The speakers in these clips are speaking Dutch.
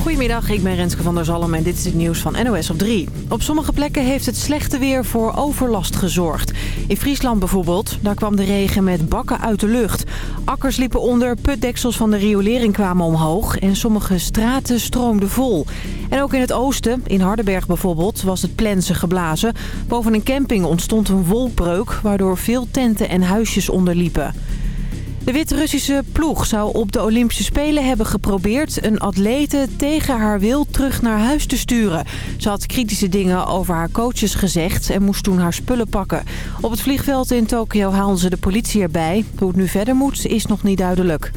Goedemiddag, ik ben Renske van der Zalm en dit is het nieuws van NOS op 3. Op sommige plekken heeft het slechte weer voor overlast gezorgd. In Friesland bijvoorbeeld, daar kwam de regen met bakken uit de lucht. Akkers liepen onder, putdeksels van de riolering kwamen omhoog... en sommige straten stroomden vol. En ook in het oosten, in Hardenberg bijvoorbeeld, was het plensen geblazen. Boven een camping ontstond een wolbreuk... waardoor veel tenten en huisjes onderliepen. De Wit-Russische ploeg zou op de Olympische Spelen hebben geprobeerd... een atlete tegen haar wil terug naar huis te sturen. Ze had kritische dingen over haar coaches gezegd en moest toen haar spullen pakken. Op het vliegveld in Tokio haalden ze de politie erbij. Hoe het nu verder moet, is nog niet duidelijk.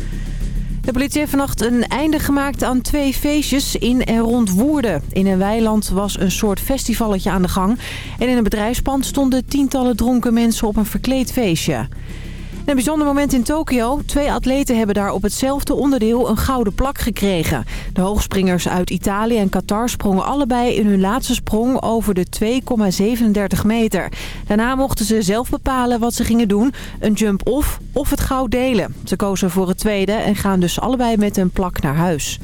De politie heeft vannacht een einde gemaakt aan twee feestjes in en rond Woerden. In een weiland was een soort festivalletje aan de gang. En in een bedrijfspand stonden tientallen dronken mensen op een verkleed feestje. Een bijzonder moment in Tokio. Twee atleten hebben daar op hetzelfde onderdeel een gouden plak gekregen. De hoogspringers uit Italië en Qatar sprongen allebei in hun laatste sprong over de 2,37 meter. Daarna mochten ze zelf bepalen wat ze gingen doen. Een jump-off of het goud delen. Ze kozen voor het tweede en gaan dus allebei met een plak naar huis.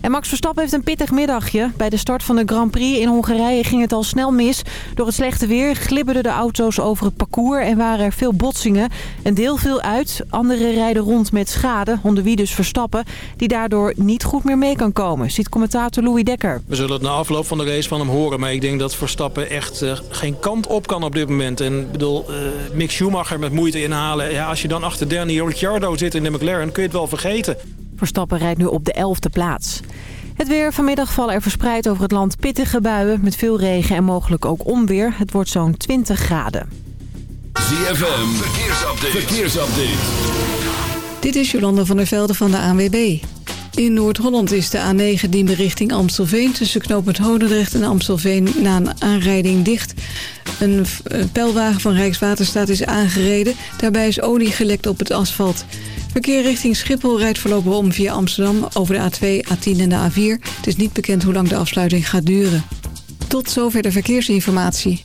En Max Verstappen heeft een pittig middagje. Bij de start van de Grand Prix in Hongarije ging het al snel mis. Door het slechte weer glibberden de auto's over het parcours en waren er veel botsingen. Een deel viel uit, anderen rijden rond met schade, onder wie dus Verstappen... die daardoor niet goed meer mee kan komen, ziet commentator Louis Dekker. We zullen het na afloop van de race van hem horen, maar ik denk dat Verstappen echt uh, geen kant op kan op dit moment. En ik bedoel, uh, Mick Schumacher met moeite inhalen. Ja, als je dan achter Danny Ricciardo zit in de McLaren kun je het wel vergeten. Verstappen rijdt nu op de 11e plaats. Het weer. Vanmiddag vallen er verspreid over het land pittige buien... met veel regen en mogelijk ook onweer. Het wordt zo'n 20 graden. ZFM. Verkeersupdate. Verkeersupdate. Dit is Jolanda van der Velde van de ANWB. In Noord-Holland is de A9 Diemen richting Amstelveen... tussen knooppunt Hodendrecht en Amstelveen na een aanrijding dicht. Een pijlwagen van Rijkswaterstaat is aangereden. Daarbij is olie gelekt op het asfalt... Verkeer richting Schiphol rijdt voorlopig om via Amsterdam over de A2, A10 en de A4. Het is niet bekend hoe lang de afsluiting gaat duren. Tot zover de verkeersinformatie.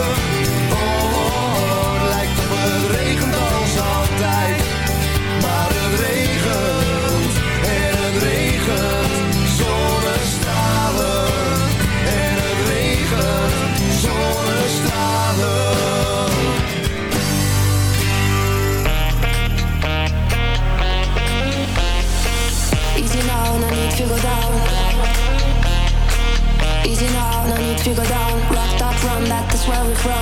where we're from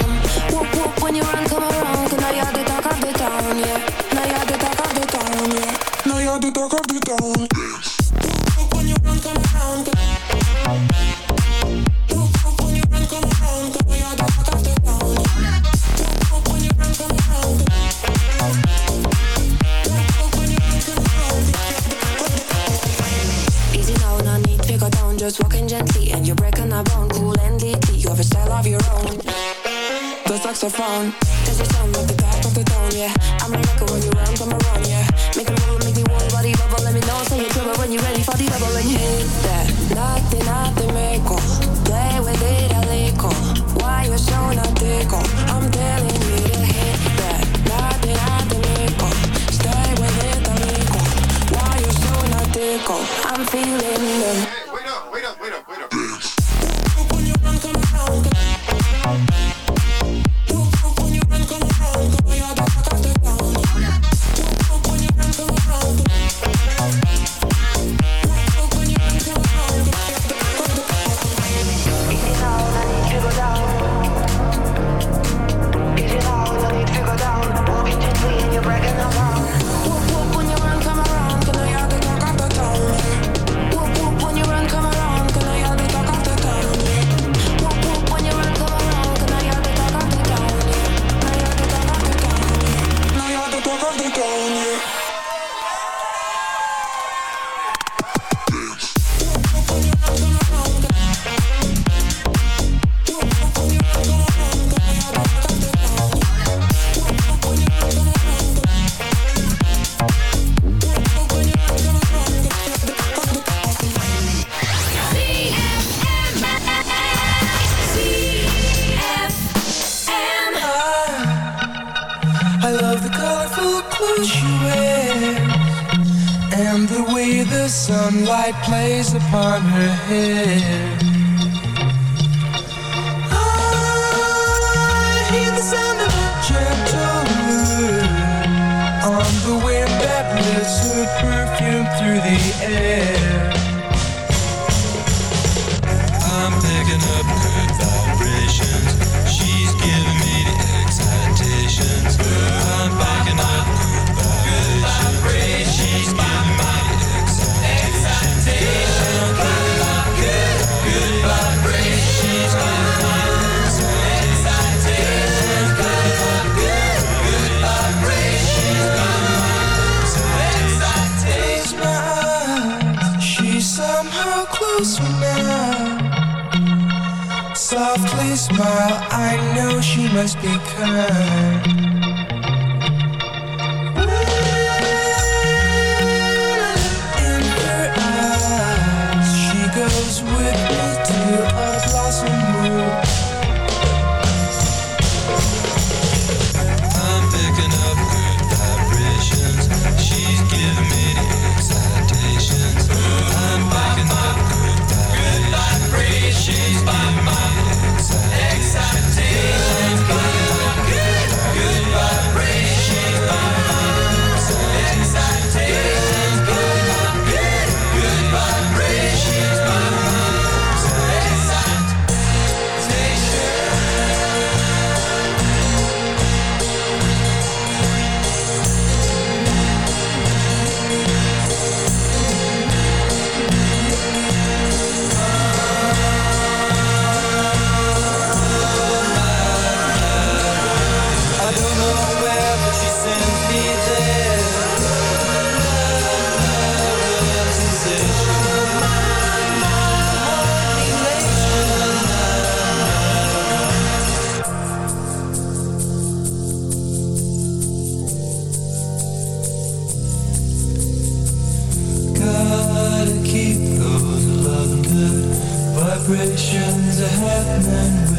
celebrations are happening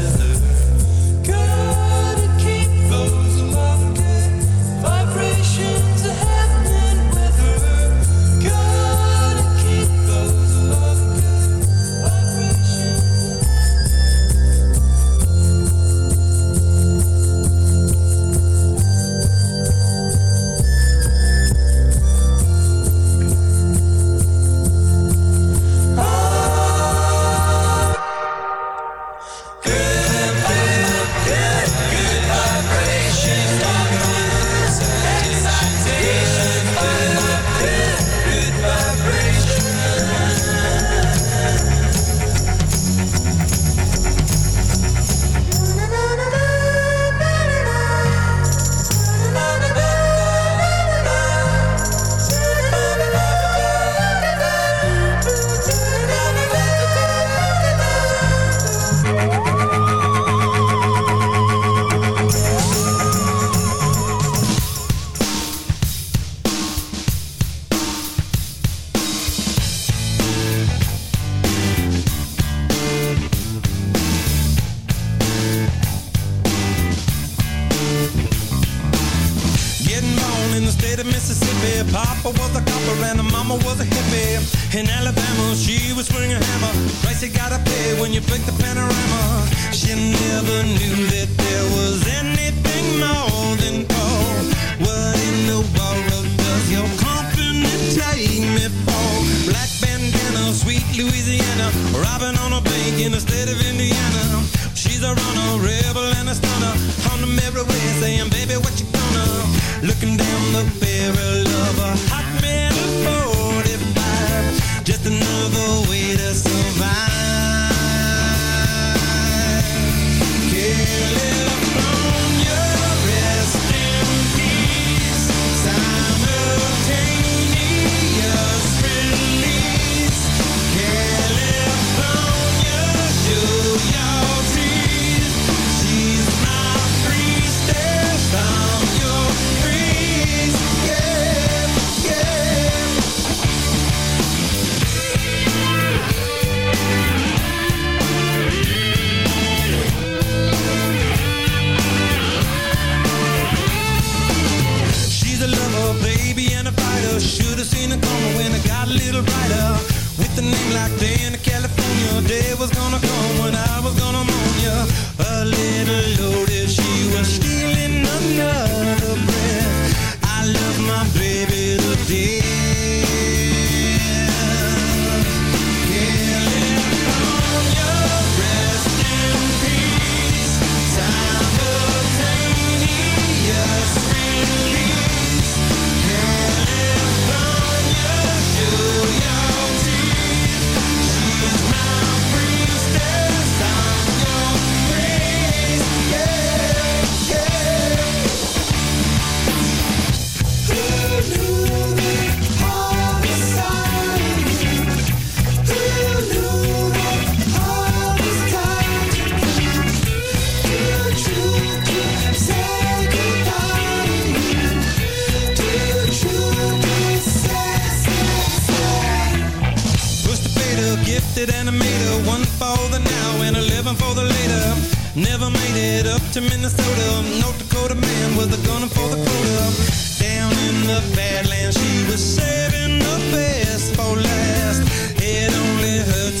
from everywhere saying, baby, what you gonna? Looking down the barrel was gonna come when I was gonna moan yeah. a little loaded gifted and I made her one for the now and a living for the later. Never made it up to Minnesota. North Dakota man with a gun for the quota. Down in the Badlands, she was saving the best for last. It only hurts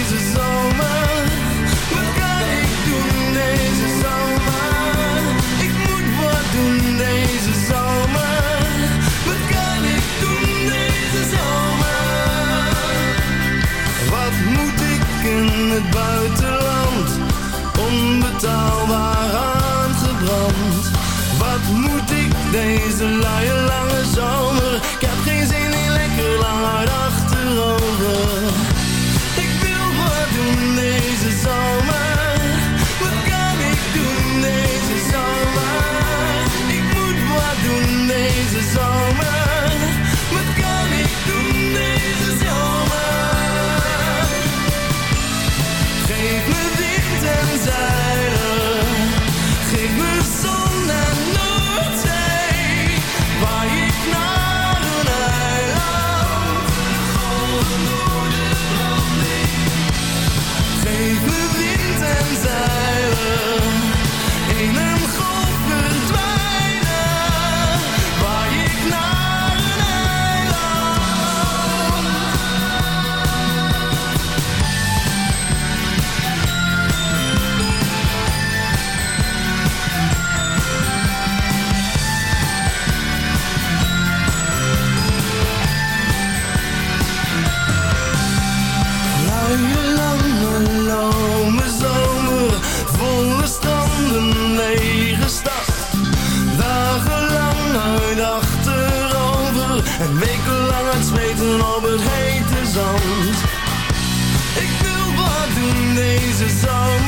is all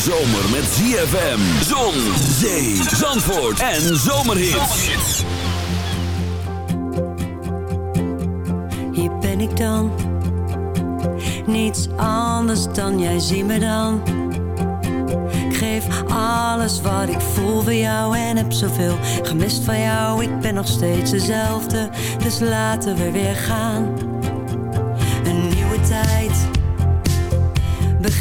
zomer met ZFM, zon, zee, zandvoort en zomerhit. Hier ben ik dan, niets anders dan jij zie me dan. Ik geef alles wat ik voel voor jou en heb zoveel gemist van jou. Ik ben nog steeds dezelfde, dus laten we weer gaan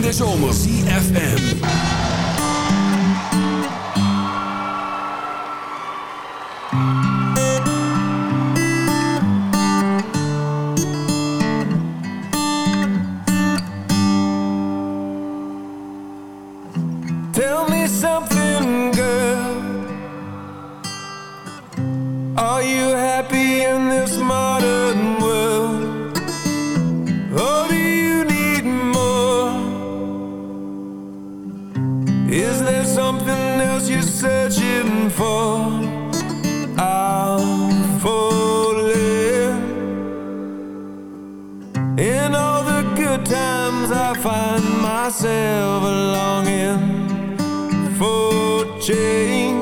in de zomer. CFM. something else you're searching for. I'll fall in In all the good times I find myself longing for change.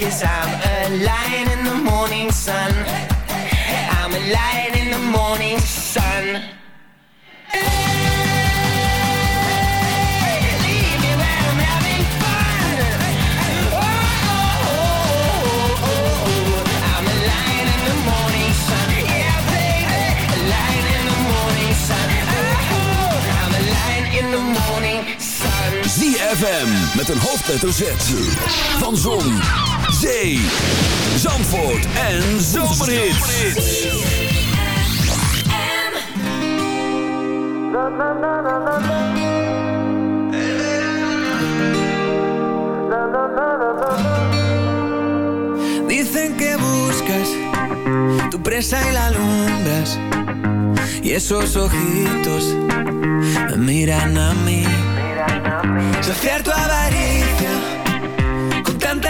Cause I'm a lion in the morning sun. I'm a lion in the morning sun. FM met een hoofdletter Z. Van Zon, Zee, Zandvoort en Zomerhits. Dicen que buscas tu presa y la alumbras Y esos ojitos miran a mí Saciar tu avaricia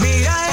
Mira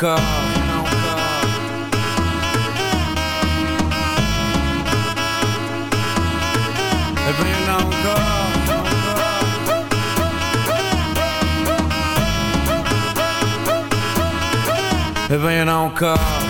Encore. Y'en a encore.